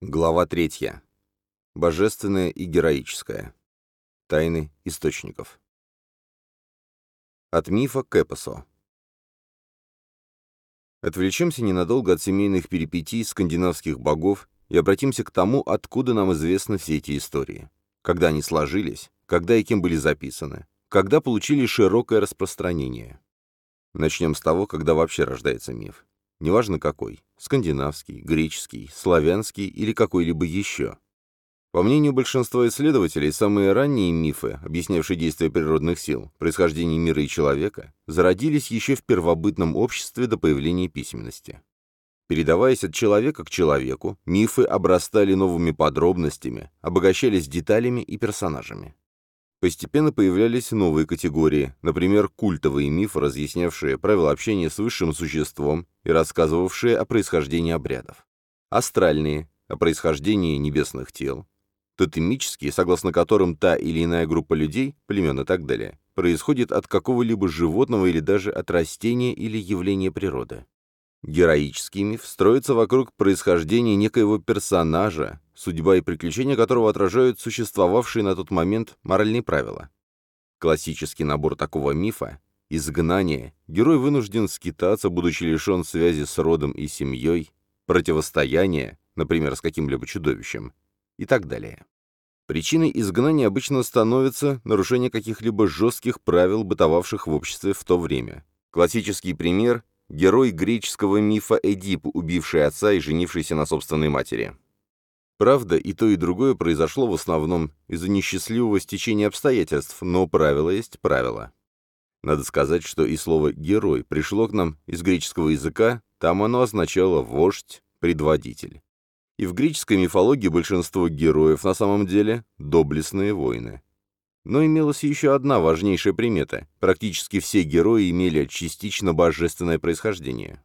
Глава 3. Божественное и героическое. Тайны источников. От мифа к эпосу. Отвлечемся ненадолго от семейных перипетий скандинавских богов и обратимся к тому, откуда нам известны все эти истории. Когда они сложились, когда и кем были записаны, когда получили широкое распространение. Начнем с того, когда вообще рождается миф неважно какой, скандинавский, греческий, славянский или какой-либо еще. По мнению большинства исследователей, самые ранние мифы, объяснявшие действия природных сил, происхождение мира и человека, зародились еще в первобытном обществе до появления письменности. Передаваясь от человека к человеку, мифы обрастали новыми подробностями, обогащались деталями и персонажами. Постепенно появлялись новые категории, например, культовые мифы, разъяснявшие правила общения с высшим существом и рассказывавшие о происхождении обрядов. Астральные – о происхождении небесных тел. Тотемические, согласно которым та или иная группа людей, племен и так далее, происходит от какого-либо животного или даже от растения или явления природы. Героический миф строится вокруг происхождения некоего персонажа, судьба и приключения которого отражают существовавшие на тот момент моральные правила. Классический набор такого мифа – изгнание, герой вынужден скитаться, будучи лишен связи с родом и семьей, противостояние, например, с каким-либо чудовищем, и так далее. Причиной изгнания обычно становится нарушение каких-либо жестких правил, бытовавших в обществе в то время. Классический пример – герой греческого мифа Эдип, убивший отца и женившийся на собственной матери. Правда, и то, и другое произошло в основном из-за несчастливого стечения обстоятельств, но правило есть правило. Надо сказать, что и слово «герой» пришло к нам из греческого языка, там оно означало «вождь», «предводитель». И в греческой мифологии большинство героев на самом деле – доблестные воины. Но имелась еще одна важнейшая примета – практически все герои имели частично божественное происхождение.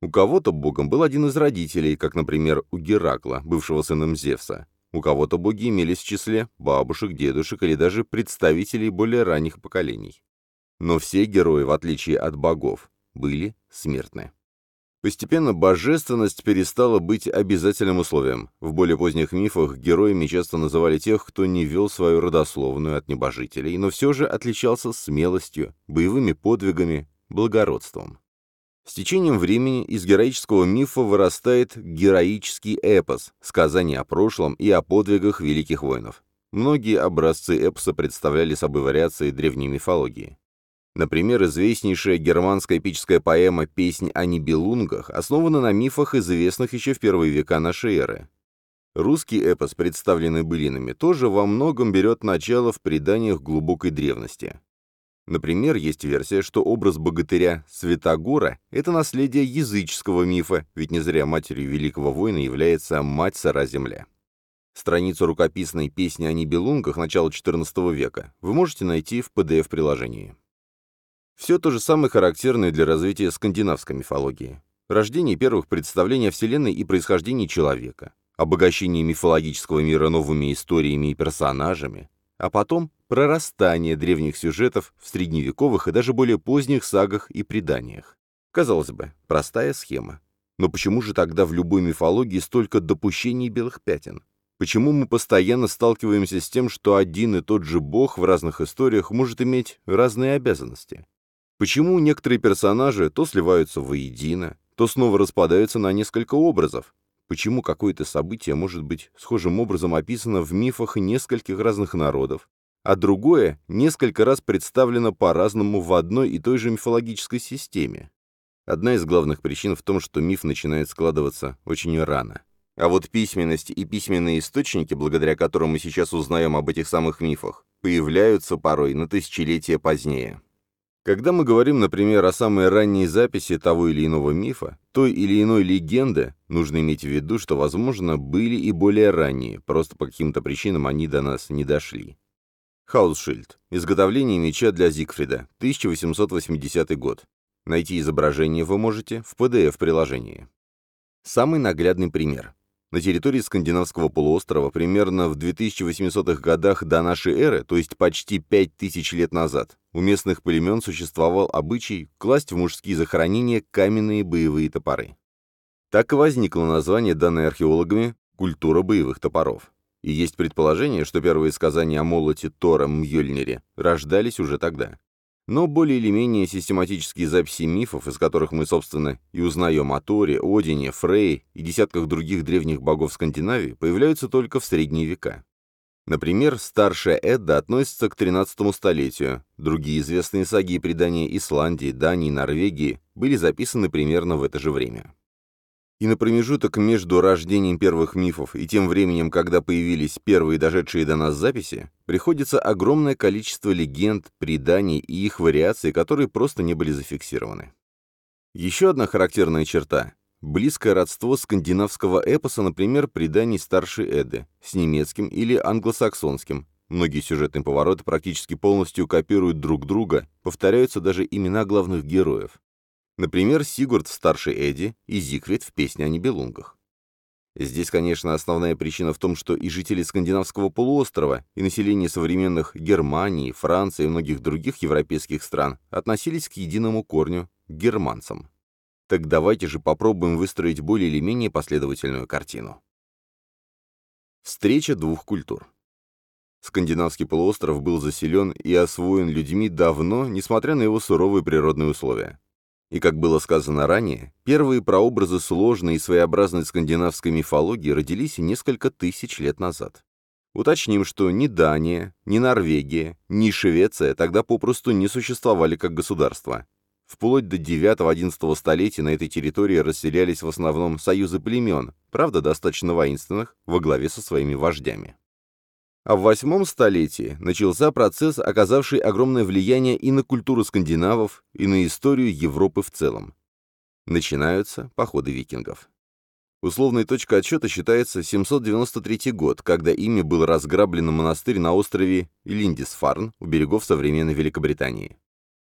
У кого-то богом был один из родителей, как, например, у Геракла, бывшего сыном Зевса. У кого-то боги имелись в числе бабушек, дедушек или даже представителей более ранних поколений. Но все герои, в отличие от богов, были смертны. Постепенно божественность перестала быть обязательным условием. В более поздних мифах героями часто называли тех, кто не вел свою родословную от небожителей, но все же отличался смелостью, боевыми подвигами, благородством. С течением времени из героического мифа вырастает героический эпос, сказание о прошлом и о подвигах великих воинов. Многие образцы эпоса представляли собой вариации древней мифологии. Например, известнейшая германская эпическая поэма «Песнь о Нибелунгах» основана на мифах, известных еще в первые века нашей эры. Русский эпос, представленный былинами, тоже во многом берет начало в преданиях глубокой древности. Например, есть версия, что образ богатыря Святогора – это наследие языческого мифа, ведь не зря матерью великого воина является мать сыра земля. Страницу рукописной песни о Нибелунгах начала XIV века вы можете найти в PDF-приложении. Все то же самое характерно и для развития скандинавской мифологии. Рождение первых представлений о Вселенной и происхождении человека, обогащение мифологического мира новыми историями и персонажами, а потом прорастание древних сюжетов в средневековых и даже более поздних сагах и преданиях. Казалось бы, простая схема. Но почему же тогда в любой мифологии столько допущений белых пятен? Почему мы постоянно сталкиваемся с тем, что один и тот же бог в разных историях может иметь разные обязанности? Почему некоторые персонажи то сливаются воедино, то снова распадаются на несколько образов? Почему какое-то событие может быть схожим образом описано в мифах нескольких разных народов, а другое несколько раз представлено по-разному в одной и той же мифологической системе. Одна из главных причин в том, что миф начинает складываться очень рано. А вот письменность и письменные источники, благодаря которым мы сейчас узнаем об этих самых мифах, появляются порой на тысячелетия позднее. Когда мы говорим, например, о самой ранней записи того или иного мифа, той или иной легенды, нужно иметь в виду, что, возможно, были и более ранние, просто по каким-то причинам они до нас не дошли. Хаусшильд. Изготовление меча для Зигфрида. 1880 год. Найти изображение вы можете в PDF-приложении. Самый наглядный пример. На территории скандинавского полуострова примерно в 2800-х годах до нашей эры, то есть почти 5000 лет назад, у местных племен существовал обычай класть в мужские захоронения каменные боевые топоры. Так и возникло название, данное археологами, культура боевых топоров. И есть предположение, что первые сказания о молоте Тора Мьёльнире рождались уже тогда. Но более или менее систематические записи мифов, из которых мы, собственно, и узнаем о Торе, Одине, Фрей и десятках других древних богов Скандинавии, появляются только в средние века. Например, старшая Эдда относится к XIII столетию, другие известные саги и предания Исландии, Дании, Норвегии были записаны примерно в это же время. И на промежуток между рождением первых мифов и тем временем, когда появились первые дошедшие до нас записи, приходится огромное количество легенд, преданий и их вариаций, которые просто не были зафиксированы. Еще одна характерная черта – близкое родство скандинавского эпоса, например, преданий старшей Эды, с немецким или англосаксонским. Многие сюжетные повороты практически полностью копируют друг друга, повторяются даже имена главных героев. Например, Сигурд в «Старшей Эдди» и Зигфрид в «Песне о Нибелунгах». Здесь, конечно, основная причина в том, что и жители скандинавского полуострова, и население современных Германии, Франции и многих других европейских стран относились к единому корню – германцам. Так давайте же попробуем выстроить более или менее последовательную картину. Встреча двух культур. Скандинавский полуостров был заселен и освоен людьми давно, несмотря на его суровые природные условия. И, как было сказано ранее, первые прообразы сложной и своеобразной скандинавской мифологии родились несколько тысяч лет назад. Уточним, что ни Дания, ни Норвегия, ни Швеция тогда попросту не существовали как государства. Вплоть до 9-11 столетия на этой территории расселялись в основном союзы племен, правда достаточно воинственных, во главе со своими вождями. А в восьмом столетии начался процесс, оказавший огромное влияние и на культуру скандинавов, и на историю Европы в целом. Начинаются походы викингов. Условной точкой отсчета считается 793 год, когда ими был разграблен монастырь на острове Линдисфарн у берегов современной Великобритании.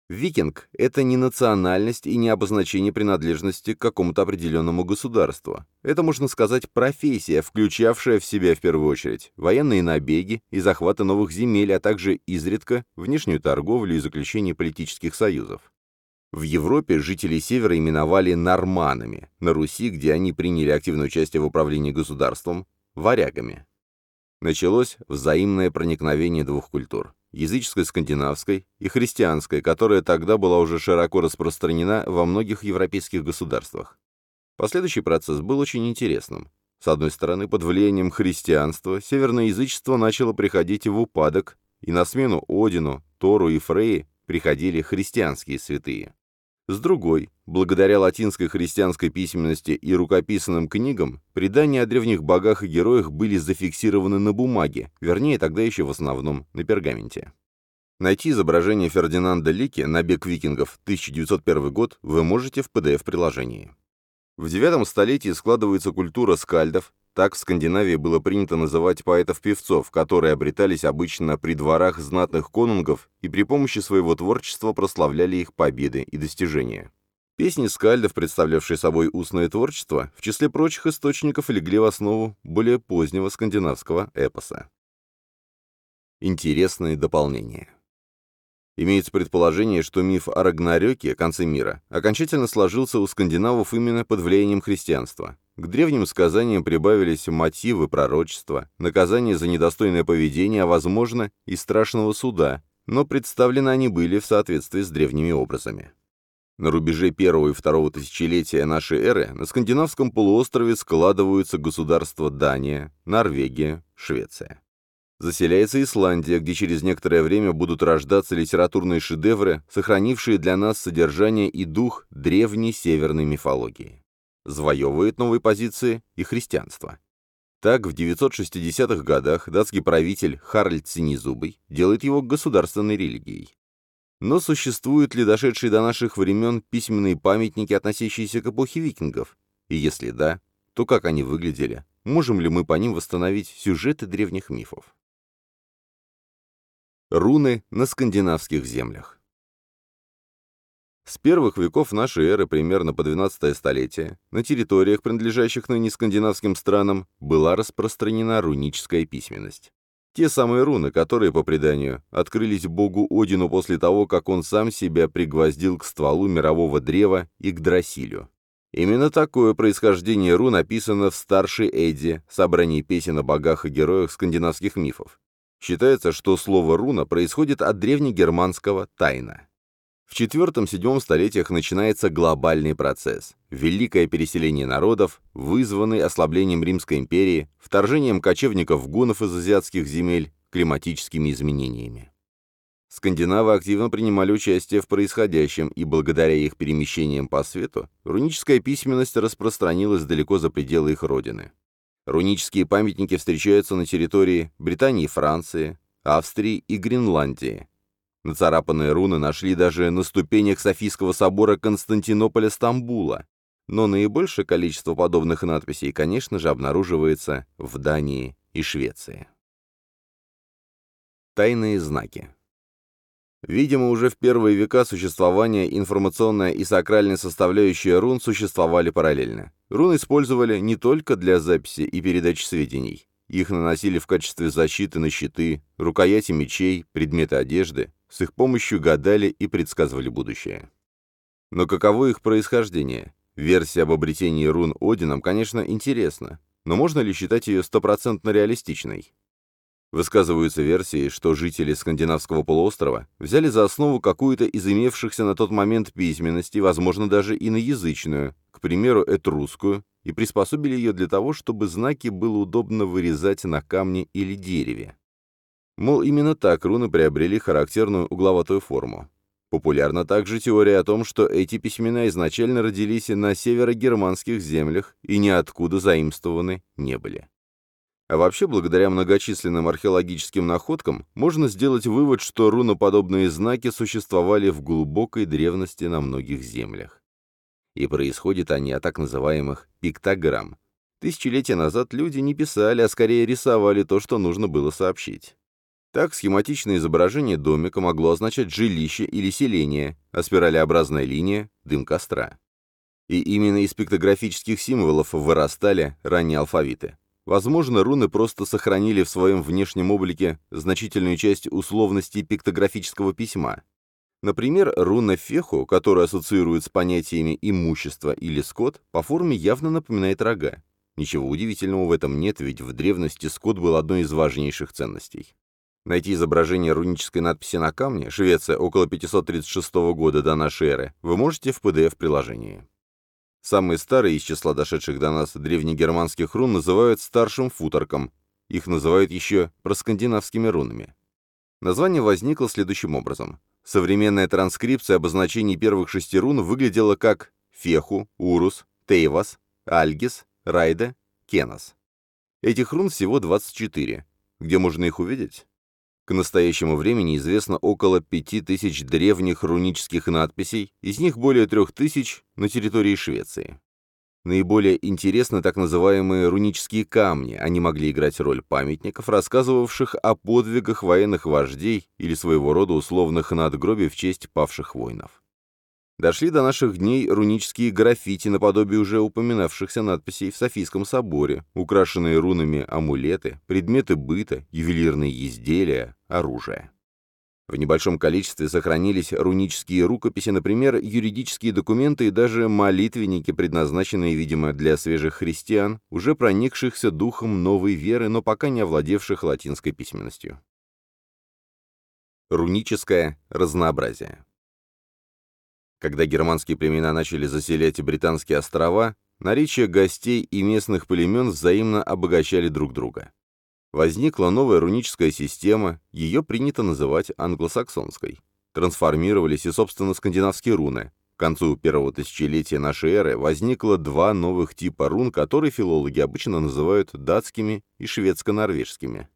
Викинг – это не национальность и не обозначение принадлежности к какому-то определенному государству. Это, можно сказать, профессия, включавшая в себя в первую очередь военные набеги и захваты новых земель, а также изредка внешнюю торговлю и заключение политических союзов. В Европе жители Севера именовали норманами, на Руси, где они приняли активное участие в управлении государством, варягами. Началось взаимное проникновение двух культур языческой скандинавской и христианской, которая тогда была уже широко распространена во многих европейских государствах. Последующий процесс был очень интересным. С одной стороны, под влиянием христианства северное язычество начало приходить в упадок, и на смену Одину, Тору и Фрейе приходили христианские святые. С другой, благодаря латинской христианской письменности и рукописным книгам, предания о древних богах и героях были зафиксированы на бумаге, вернее, тогда еще в основном на пергаменте. Найти изображение Фердинанда Лики «Набег викингов» 1901 год вы можете в PDF-приложении. В IX столетии складывается культура скальдов, так в Скандинавии было принято называть поэтов-певцов, которые обретались обычно при дворах знатных конунгов и при помощи своего творчества прославляли их победы и достижения. Песни скальдов, представлявшие собой устное творчество, в числе прочих источников легли в основу более позднего скандинавского эпоса. Интересные дополнения. Имеется предположение, что миф о Рагнарёке, конце мира, окончательно сложился у скандинавов именно под влиянием христианства. К древним сказаниям прибавились мотивы пророчества, наказание за недостойное поведение, а, возможно, и страшного суда, но представлены они были в соответствии с древними образами. На рубеже первого и второго тысячелетия нашей эры на скандинавском полуострове складываются государства Дания, Норвегия, Швеция. Заселяется Исландия, где через некоторое время будут рождаться литературные шедевры, сохранившие для нас содержание и дух древней северной мифологии. Завоевывает новые позиции и христианство. Так, в 960-х годах датский правитель Харальд Синезубый делает его государственной религией. Но существуют ли дошедшие до наших времен письменные памятники, относящиеся к эпохе викингов? И если да, то как они выглядели? Можем ли мы по ним восстановить сюжеты древних мифов? Руны на скандинавских землях. С первых веков нашей эры, примерно по 12 столетие, на территориях, принадлежащих ныне скандинавским странам, была распространена руническая письменность. Те самые руны, которые, по преданию, открылись богу Одину после того, как он сам себя пригвоздил к стволу мирового древа и к Драсилю. Именно такое происхождение рун написано в Старшей Эдди, собрании песен о богах и героях скандинавских мифов. Считается, что слово «руна» происходит от древнегерманского «тайна». В IV-VII столетиях начинается глобальный процесс. Великое переселение народов, вызванный ослаблением Римской империи, вторжением кочевников-гунов из азиатских земель, климатическими изменениями. Скандинавы активно принимали участие в происходящем, и благодаря их перемещениям по свету, руническая письменность распространилась далеко за пределы их родины. Рунические памятники встречаются на территории Британии и Франции, Австрии и Гренландии. Нацарапанные руны нашли даже на ступенях Софийского собора Константинополя-Стамбула, но наибольшее количество подобных надписей, конечно же, обнаруживается в Дании и Швеции. Тайные знаки Видимо, уже в первые века существования информационная и сакральная составляющая рун существовали параллельно. Рун использовали не только для записи и передачи сведений. Их наносили в качестве защиты на щиты, рукояти мечей, предметы одежды. С их помощью гадали и предсказывали будущее. Но каково их происхождение? Версия об обретении рун Одином, конечно, интересна, но можно ли считать ее стопроцентно реалистичной? Высказываются версии, что жители скандинавского полуострова взяли за основу какую-то из имевшихся на тот момент письменности, возможно, даже иноязычную, к примеру, этрусскую, и приспособили ее для того, чтобы знаки было удобно вырезать на камне или дереве. Мол, именно так руны приобрели характерную угловатую форму. Популярна также теория о том, что эти письмена изначально родились на северогерманских землях и ниоткуда заимствованы не были. А вообще, благодаря многочисленным археологическим находкам, можно сделать вывод, что руноподобные знаки существовали в глубокой древности на многих землях. И происходят они от так называемых пиктограмм. Тысячелетия назад люди не писали, а скорее рисовали то, что нужно было сообщить. Так, схематичное изображение домика могло означать жилище или селение, а спиралеобразная линия — дым костра. И именно из пиктографических символов вырастали ранние алфавиты. Возможно, руны просто сохранили в своем внешнем облике значительную часть условностей пиктографического письма. Например, руна феху, которая ассоциирует с понятиями имущество или скот, по форме явно напоминает рога. Ничего удивительного в этом нет, ведь в древности скот был одной из важнейших ценностей. Найти изображение рунической надписи на камне, Швеция, около 536 года до нашей эры, вы можете в PDF-приложении. Самые старые из числа дошедших до нас древнегерманских рун называют старшим футорком. Их называют еще проскандинавскими рунами. Название возникло следующим образом. Современная транскрипция обозначений первых шести рун выглядела как Феху, Урус, Тейвас, Альгис, Райда, Кенас. Этих рун всего 24. Где можно их увидеть? К настоящему времени известно около 5000 древних рунических надписей, из них более 3000 на территории Швеции. Наиболее интересны так называемые рунические камни, они могли играть роль памятников, рассказывавших о подвигах военных вождей или своего рода условных надгробий в честь павших воинов. Дошли до наших дней рунические граффити наподобие уже упоминавшихся надписей в Софийском соборе, украшенные рунами амулеты, предметы быта, ювелирные изделия, оружие. В небольшом количестве сохранились рунические рукописи, например, юридические документы и даже молитвенники, предназначенные, видимо, для свежих христиан, уже проникшихся духом новой веры, но пока не овладевших латинской письменностью. Руническое разнообразие когда германские племена начали заселять британские острова, наречия гостей и местных племен взаимно обогащали друг друга. Возникла новая руническая система, ее принято называть англосаксонской. Трансформировались и, собственно, скандинавские руны. К концу первого тысячелетия нашей эры возникло два новых типа рун, которые филологи обычно называют датскими и шведско-норвежскими.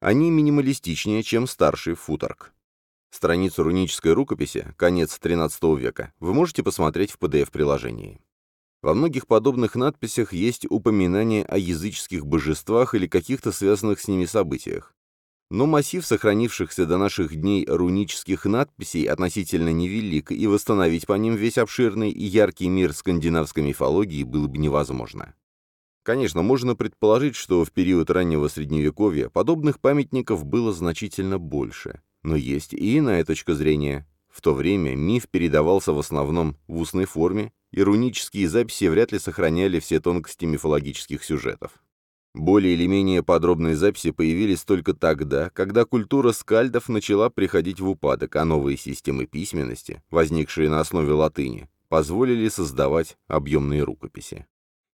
Они минималистичнее, чем старший футорг. Страницу рунической рукописи, конец XIII века, вы можете посмотреть в PDF-приложении. Во многих подобных надписях есть упоминания о языческих божествах или каких-то связанных с ними событиях. Но массив сохранившихся до наших дней рунических надписей относительно невелик, и восстановить по ним весь обширный и яркий мир скандинавской мифологии было бы невозможно. Конечно, можно предположить, что в период раннего Средневековья подобных памятников было значительно больше. Но есть и иная точка зрения. В то время миф передавался в основном в устной форме, и рунические записи вряд ли сохраняли все тонкости мифологических сюжетов. Более или менее подробные записи появились только тогда, когда культура скальдов начала приходить в упадок, а новые системы письменности, возникшие на основе латыни, позволили создавать объемные рукописи.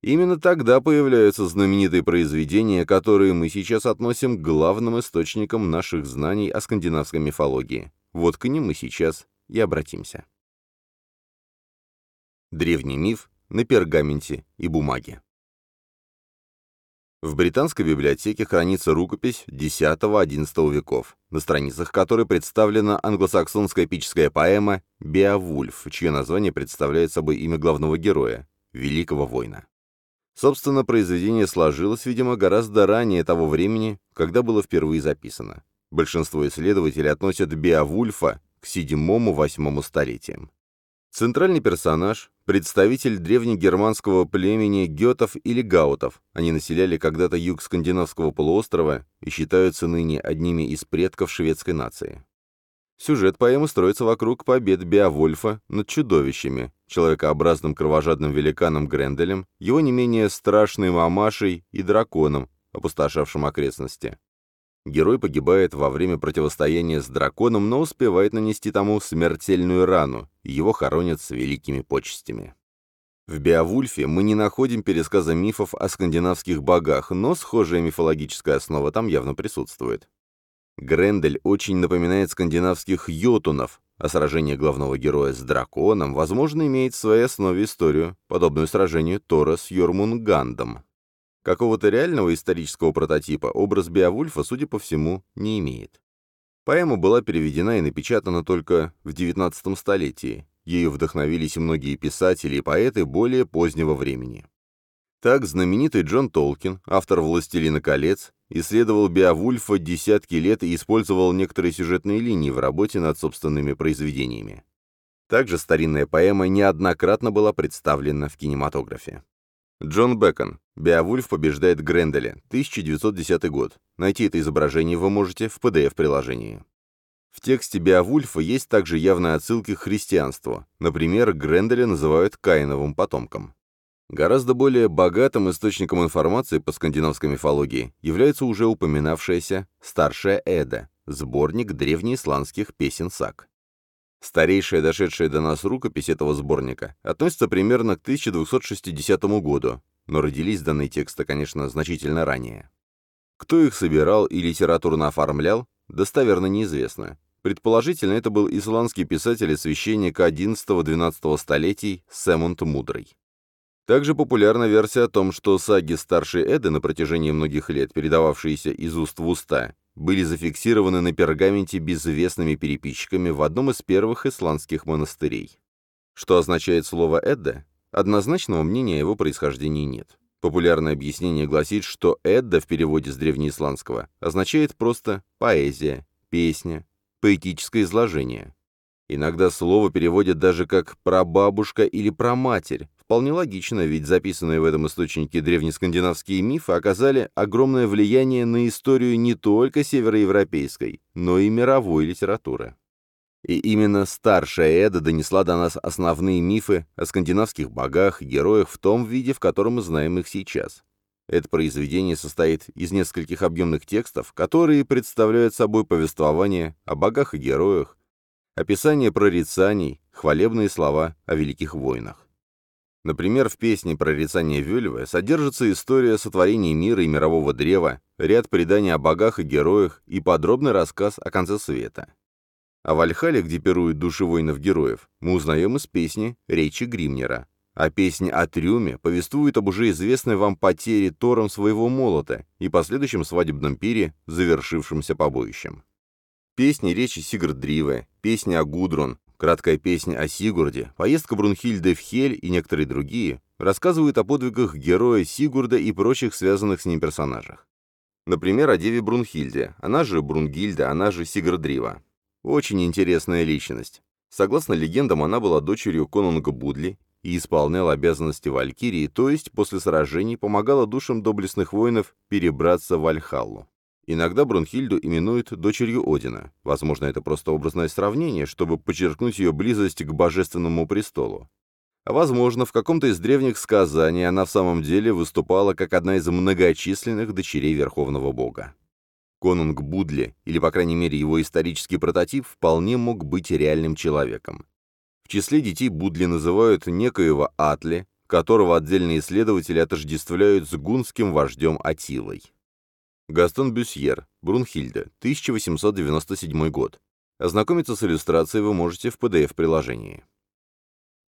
Именно тогда появляются знаменитые произведения, которые мы сейчас относим к главным источникам наших знаний о скандинавской мифологии. Вот к ним мы сейчас и обратимся. Древний миф на пергаменте и бумаге. В британской библиотеке хранится рукопись X-XI веков, на страницах которой представлена англосаксонская эпическая поэма «Беовульф», чье название представляет собой имя главного героя, великого воина. Собственно, произведение сложилось, видимо, гораздо ранее того времени, когда было впервые записано. Большинство исследователей относят Беовульфа к VII-VIII столетиям. Центральный персонаж – представитель древнегерманского племени гетов или гаутов. Они населяли когда-то юг скандинавского полуострова и считаются ныне одними из предков шведской нации. Сюжет поэмы строится вокруг побед Беовульфа над чудовищами, человекообразным кровожадным великаном Гренделем, его не менее страшной мамашей и драконом, опустошавшим окрестности. Герой погибает во время противостояния с драконом, но успевает нанести тому смертельную рану, и его хоронят с великими почестями. В Беовульфе мы не находим пересказа мифов о скандинавских богах, но схожая мифологическая основа там явно присутствует. Грендель очень напоминает скандинавских йотунов, а сражение главного героя с драконом, возможно, имеет в своей основе историю, подобную сражению Тора с Йормунгандом. Какого-то реального исторического прототипа образ Беовульфа, судя по всему, не имеет. Поэма была переведена и напечатана только в XIX столетии. Ею вдохновились многие писатели и поэты более позднего времени. Так, знаменитый Джон Толкин, автор «Властелина колец», исследовал Беовульфа десятки лет и использовал некоторые сюжетные линии в работе над собственными произведениями. Также старинная поэма неоднократно была представлена в кинематографе. Джон Бэкон. Беовульф побеждает Гренделя. 1910 год. Найти это изображение вы можете в PDF-приложении. В тексте Беовульфа есть также явные отсылки к христианству. Например, Гренделя называют Каиновым потомком. Гораздо более богатым источником информации по скандинавской мифологии является уже упоминавшаяся «Старшая Эда», сборник древнеисландских песен саг. Старейшая дошедшая до нас рукопись этого сборника относится примерно к 1260 году, но родились данные тексты, конечно, значительно ранее. Кто их собирал и литературно оформлял, достоверно неизвестно. Предположительно, это был исландский писатель и священник XI-XII столетий Сэмунд Мудрый. Также популярна версия о том, что саги старшей Эды на протяжении многих лет, передававшиеся из уст в уста, были зафиксированы на пергаменте безвестными переписчиками в одном из первых исландских монастырей. Что означает слово «эдда»? Однозначного мнения о его происхождении нет. Популярное объяснение гласит, что «эдда» в переводе с древнеисландского означает просто «поэзия», «песня», «поэтическое изложение». Иногда слово переводят даже как «прабабушка» или «праматерь», Вполне логично, ведь записанные в этом источнике древнескандинавские мифы оказали огромное влияние на историю не только североевропейской, но и мировой литературы. И именно старшая Эда донесла до нас основные мифы о скандинавских богах и героях в том виде, в котором мы знаем их сейчас. Это произведение состоит из нескольких объемных текстов, которые представляют собой повествование о богах и героях, описание прорицаний, хвалебные слова о великих войнах. Например, в песне «Прорицание Вельвы» содержится история сотворения мира и мирового древа, ряд преданий о богах и героях и подробный рассказ о конце света. О Вальхале, где пируют души воинов-героев, мы узнаем из песни «Речи Гримнера». А песня о Трюме повествует об уже известной вам потере Тором своего молота и последующем свадебном пире, завершившемся побоищем. Песни речи Сигрдривы, песни о Гудрун, Краткая песня о Сигурде, поездка Брунхильды в Хель и некоторые другие рассказывают о подвигах героя Сигурда и прочих связанных с ним персонажах. Например, о деве Брунхильде, она же Брунгильда, она же Сигурдрива. Очень интересная личность. Согласно легендам, она была дочерью конунга Будли и исполняла обязанности Валькирии, то есть после сражений помогала душам доблестных воинов перебраться в Альхаллу. Иногда Брунхильду именуют дочерью Одина. Возможно, это просто образное сравнение, чтобы подчеркнуть ее близость к божественному престолу. Возможно, в каком-то из древних сказаний она в самом деле выступала как одна из многочисленных дочерей Верховного Бога. Конунг Будли, или, по крайней мере, его исторический прототип, вполне мог быть реальным человеком. В числе детей Будли называют некоего Атли, которого отдельные исследователи отождествляют с гунским вождем Атилой. Гастон Бюсьер, Брунхильда, 1897 год. Ознакомиться с иллюстрацией вы можете в PDF-приложении.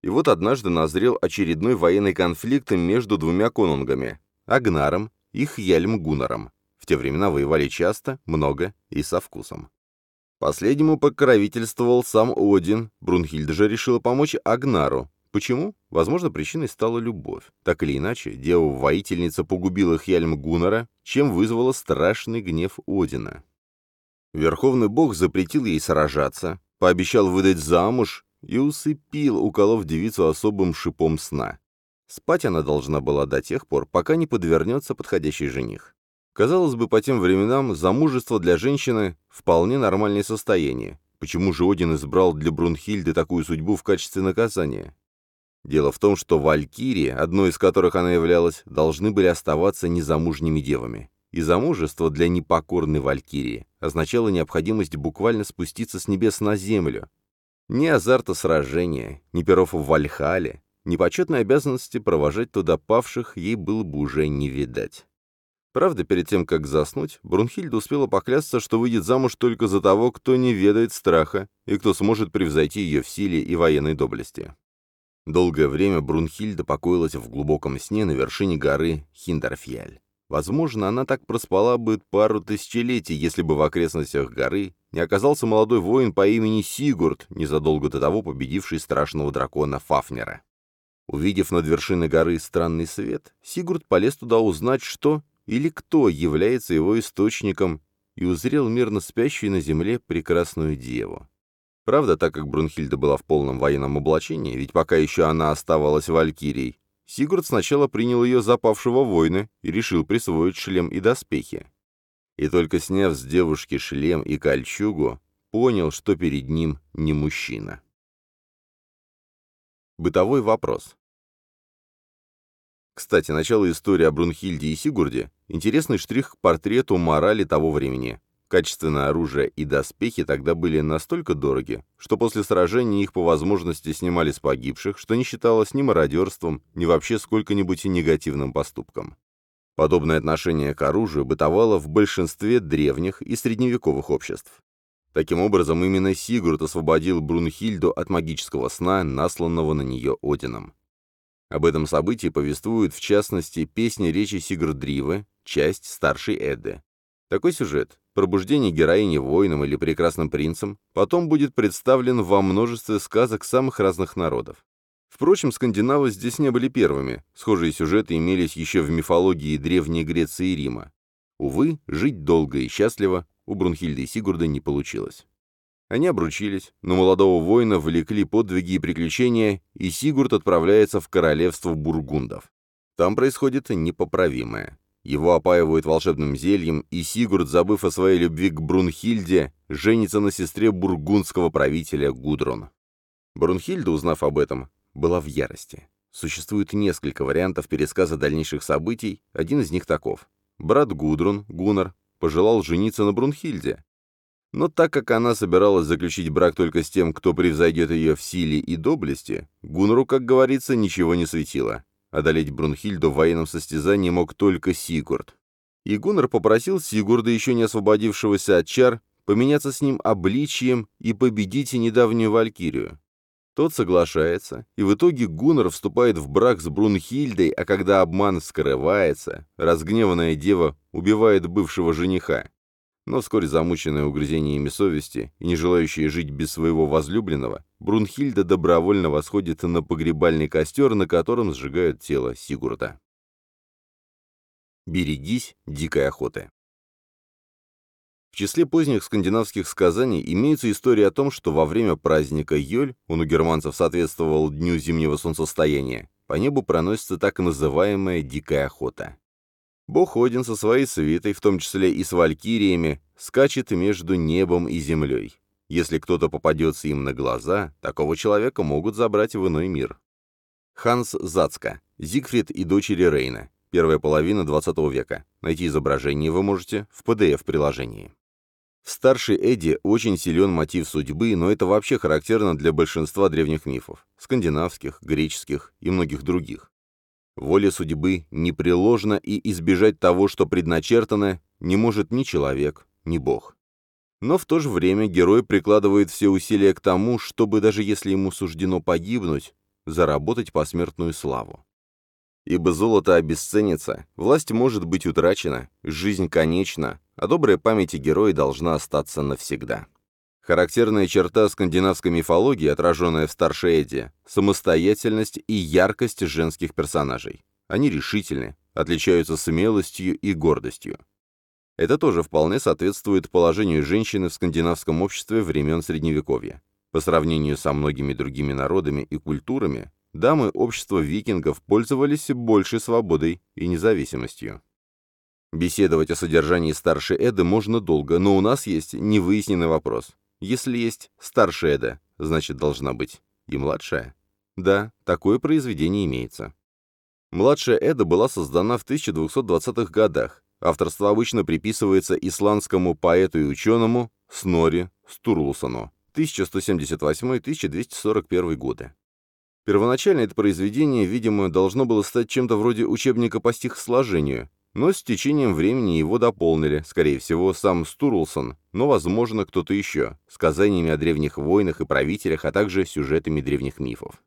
И вот однажды назрел очередной военный конфликт между двумя конунгами – Агнаром и Хьяльм Гунаром. В те времена воевали часто, много и со вкусом. Последнему покровительствовал сам Один, Брунхильда же решила помочь Агнару, Почему? Возможно, причиной стала любовь. Так или иначе, дева-воительница погубила Хьяльм Гуннера, чем вызвала страшный гнев Одина. Верховный бог запретил ей сражаться, пообещал выдать замуж и усыпил, уколов девицу особым шипом сна. Спать она должна была до тех пор, пока не подвернется подходящий жених. Казалось бы, по тем временам замужество для женщины – вполне нормальное состояние. Почему же Один избрал для Брунхильды такую судьбу в качестве наказания? Дело в том, что валькирии, одной из которых она являлась, должны были оставаться незамужними девами. И замужество для непокорной валькирии означало необходимость буквально спуститься с небес на землю. Ни азарта сражения, ни перов в Вальхале, ни почетной обязанности провожать туда павших ей было бы уже не видать. Правда, перед тем, как заснуть, Брунхильда успела поклясться, что выйдет замуж только за того, кто не ведает страха и кто сможет превзойти ее в силе и военной доблести. Долгое время Брунхильда покоилась в глубоком сне на вершине горы Хиндарфьяль. Возможно, она так проспала бы пару тысячелетий, если бы в окрестностях горы не оказался молодой воин по имени Сигурд, незадолго до того победивший страшного дракона Фафнера. Увидев над вершиной горы странный свет, Сигурд полез туда узнать, что или кто является его источником, и узрел мирно спящую на земле прекрасную деву. Правда, так как Брунхильда была в полном военном облачении, ведь пока еще она оставалась валькирией, Сигурд сначала принял ее за павшего воина и решил присвоить шлем и доспехи. И только сняв с девушки шлем и кольчугу, понял, что перед ним не мужчина. Бытовой вопрос. Кстати, начало истории о Брунхильде и Сигурде – интересный штрих к портрету морали того времени. Качественное оружие и доспехи тогда были настолько дороги, что после сражения их по возможности снимали с погибших, что не считалось ни мародерством, ни вообще сколько-нибудь негативным поступком. Подобное отношение к оружию бытовало в большинстве древних и средневековых обществ. Таким образом, именно Сигурд освободил Брунхильду от магического сна, насланного на нее Одином. Об этом событии повествует, в частности, песня речи Сигурдривы, часть старшей Эдды. Такой сюжет, пробуждение героини воином или прекрасным принцем, потом будет представлен во множестве сказок самых разных народов. Впрочем, скандинавы здесь не были первыми, схожие сюжеты имелись еще в мифологии Древней Греции и Рима. Увы, жить долго и счастливо у Брунхильды и Сигурда не получилось. Они обручились, но молодого воина влекли подвиги и приключения, и Сигурд отправляется в королевство бургундов. Там происходит непоправимое. Его опаивают волшебным зельем, и Сигурд, забыв о своей любви к Брунхильде, женится на сестре бургундского правителя Гудрон. Брунхильда, узнав об этом, была в ярости. Существует несколько вариантов пересказа дальнейших событий, один из них таков. Брат Гудрун, Гуннар, пожелал жениться на Брунхильде. Но так как она собиралась заключить брак только с тем, кто превзойдет ее в силе и доблести, Гуннару, как говорится, ничего не светило. Одолеть Брунхильду в военном состязании мог только Сигурд. И Гуннар попросил Сигурда, еще не освободившегося от чар, поменяться с ним обличием и победить недавнюю Валькирию. Тот соглашается, и в итоге Гуннар вступает в брак с Брунхильдой, а когда обман скрывается, разгневанная дева убивает бывшего жениха. Но вскоре замученная угрызениями совести и не желающая жить без своего возлюбленного, Брунхильда добровольно восходит на погребальный костер, на котором сжигают тело Сигурда. Берегись дикой охоты. В числе поздних скандинавских сказаний имеются истории о том, что во время праздника Йоль, он у германцев соответствовал дню зимнего солнцестояния, по небу проносится так называемая дикая охота. Бог Один со своей свитой, в том числе и с валькириями, скачет между небом и землей. Если кто-то попадется им на глаза, такого человека могут забрать в иной мир. Ханс Зацка. Зигфрид и дочери Рейна. Первая половина XX века. Найти изображение вы можете в PDF-приложении. В старшей Эдди очень силен мотив судьбы, но это вообще характерно для большинства древних мифов, скандинавских, греческих и многих других. Воля судьбы непреложна, и избежать того, что предначертано, не может ни человек, ни бог. Но в то же время герой прикладывает все усилия к тому, чтобы даже если ему суждено погибнуть, заработать посмертную славу. Ибо золото обесценится, власть может быть утрачена, жизнь конечна, а добрая память о герое должна остаться навсегда. Характерная черта скандинавской мифологии, отраженная в старшей Эдди – самостоятельность и яркость женских персонажей. Они решительны, отличаются смелостью и гордостью. Это тоже вполне соответствует положению женщины в скандинавском обществе времен Средневековья. По сравнению со многими другими народами и культурами, дамы общества викингов пользовались большей свободой и независимостью. Беседовать о содержании старшей Эды можно долго, но у нас есть невыясненный вопрос. Если есть старшая Эда, значит, должна быть и младшая? Да, такое произведение имеется. Младшая Эда была создана в 1220-х годах. Авторство обычно приписывается исландскому поэту и ученому Снори Стурлусону 1178-1241 годы. Первоначально это произведение, видимо, должно было стать чем-то вроде учебника по стихосложению, но с течением времени его дополнили, скорее всего, сам Стурлсон, но, возможно, кто-то еще, сказаниями о древних войнах и правителях, а также сюжетами древних мифов.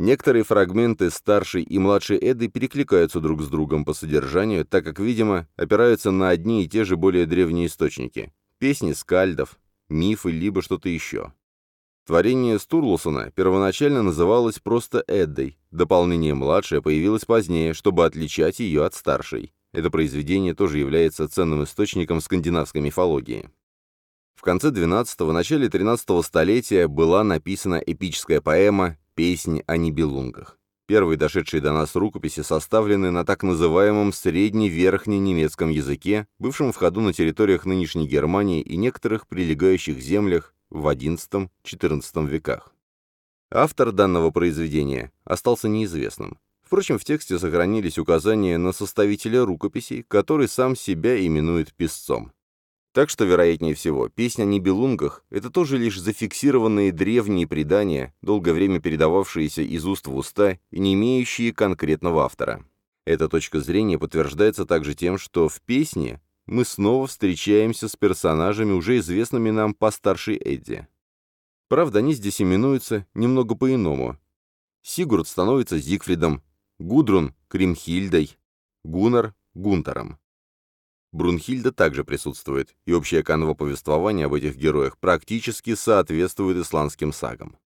Некоторые фрагменты старшей и младшей Эды перекликаются друг с другом по содержанию, так как, видимо, опираются на одни и те же более древние источники – песни скальдов, мифы, либо что-то еще. Творение Стурлусона первоначально называлось просто Эддой, дополнение младшее появилось позднее, чтобы отличать ее от старшей. Это произведение тоже является ценным источником скандинавской мифологии. В конце XII – начале XIII столетия была написана эпическая поэма «Песнь о Нибелунгах». Первые дошедшие до нас рукописи составлены на так называемом средне-верхне-немецком языке, бывшем в ходу на территориях нынешней Германии и некоторых прилегающих землях в XI-XIV веках. Автор данного произведения остался неизвестным. Впрочем, в тексте сохранились указания на составителя рукописей, который сам себя именует писцом. Так что, вероятнее всего, песня о Нибелунгах — это тоже лишь зафиксированные древние предания, долгое время передававшиеся из уст в уста и не имеющие конкретного автора. Эта точка зрения подтверждается также тем, что в песне мы снова встречаемся с персонажами, уже известными нам по старшей Эдди. Правда, они здесь именуются немного по-иному. Сигурд становится Зигфридом, Гудрун — Кримхильдой, Гуннар — Гунтером. Брунхильда также присутствует, и общее канва повествования об этих героях практически соответствует исландским сагам.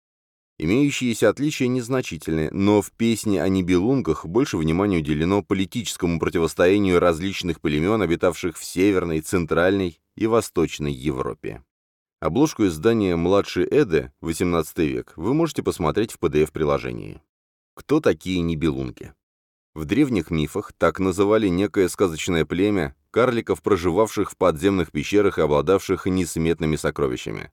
Имеющиеся отличия незначительны, но в песне о Нибелунгах больше внимания уделено политическому противостоянию различных племен, обитавших в Северной, Центральной и Восточной Европе. Обложку издания «Младший Эде» XVIII век вы можете посмотреть в PDF-приложении. Кто такие Нибелунги? В древних мифах так называли некое сказочное племя карликов, проживавших в подземных пещерах и обладавших несметными сокровищами.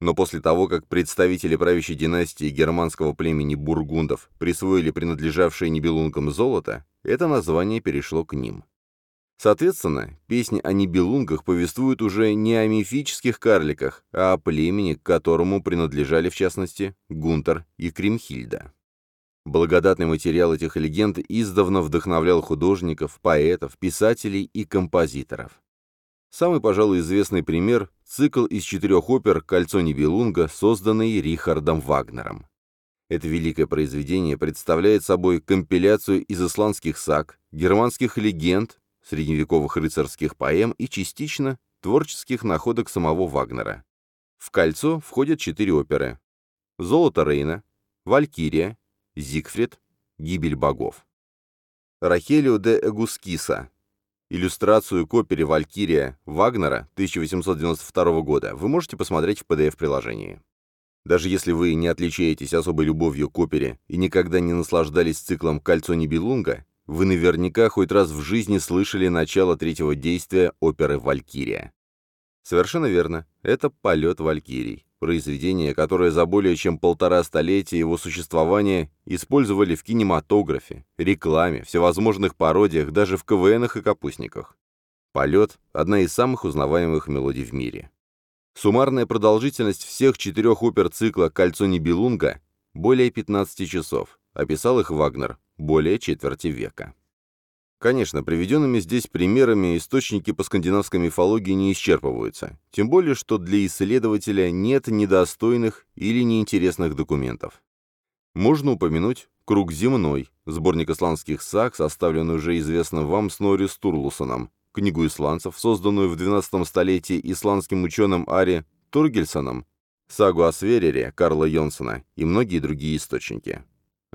Но после того, как представители правящей династии германского племени бургундов присвоили принадлежавшее Нибелунгам золото, это название перешло к ним. Соответственно, песни о Нибелунгах повествуют уже не о мифических карликах, а о племени, к которому принадлежали, в частности, Гунтер и Кримхильда. Благодатный материал этих легенд издавна вдохновлял художников, поэтов, писателей и композиторов. Самый, пожалуй, известный пример – цикл из четырех опер «Кольцо Нибелунга», созданный Рихардом Вагнером. Это великое произведение представляет собой компиляцию из исландских саг, германских легенд, средневековых рыцарских поэм и частично творческих находок самого Вагнера. В «Кольцо» входят четыре оперы. «Золото Рейна», «Валькирия», «Зигфрид», «Гибель богов». Рахелио де Эгускиса, Иллюстрацию к опере «Валькирия» Вагнера 1892 года вы можете посмотреть в PDF-приложении. Даже если вы не отличаетесь особой любовью к опере и никогда не наслаждались циклом «Кольцо Нибелунга», вы наверняка хоть раз в жизни слышали начало третьего действия оперы «Валькирия». Совершенно верно, это «Полет Валькирий», произведение, которое за более чем полтора столетия его существования использовали в кинематографе, рекламе, всевозможных пародиях, даже в КВНах и капустниках. «Полет» — одна из самых узнаваемых мелодий в мире. Суммарная продолжительность всех четырех опер цикла «Кольцо Нибелунга» — более 15 часов. Описал их Вагнер более четверти века. Конечно, приведенными здесь примерами источники по скандинавской мифологии не исчерпываются, тем более, что для исследователя нет недостойных или неинтересных документов. Можно упомянуть «Круг земной», сборник исландских саг, составленный уже известным вам Снори Стурлусоном, книгу исландцев, созданную в XII столетии исландским ученым Ари Тургельсоном, сагу о Сверере Карла Йонсона и многие другие источники.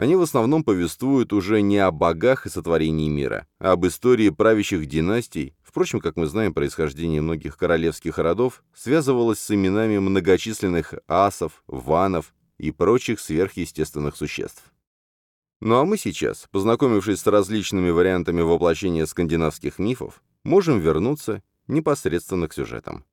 Они в основном повествуют уже не о богах и сотворении мира, а об истории правящих династий, впрочем, как мы знаем, происхождение многих королевских родов связывалось с именами многочисленных асов, ванов и прочих сверхъестественных существ. Ну а мы сейчас, познакомившись с различными вариантами воплощения скандинавских мифов, можем вернуться непосредственно к сюжетам.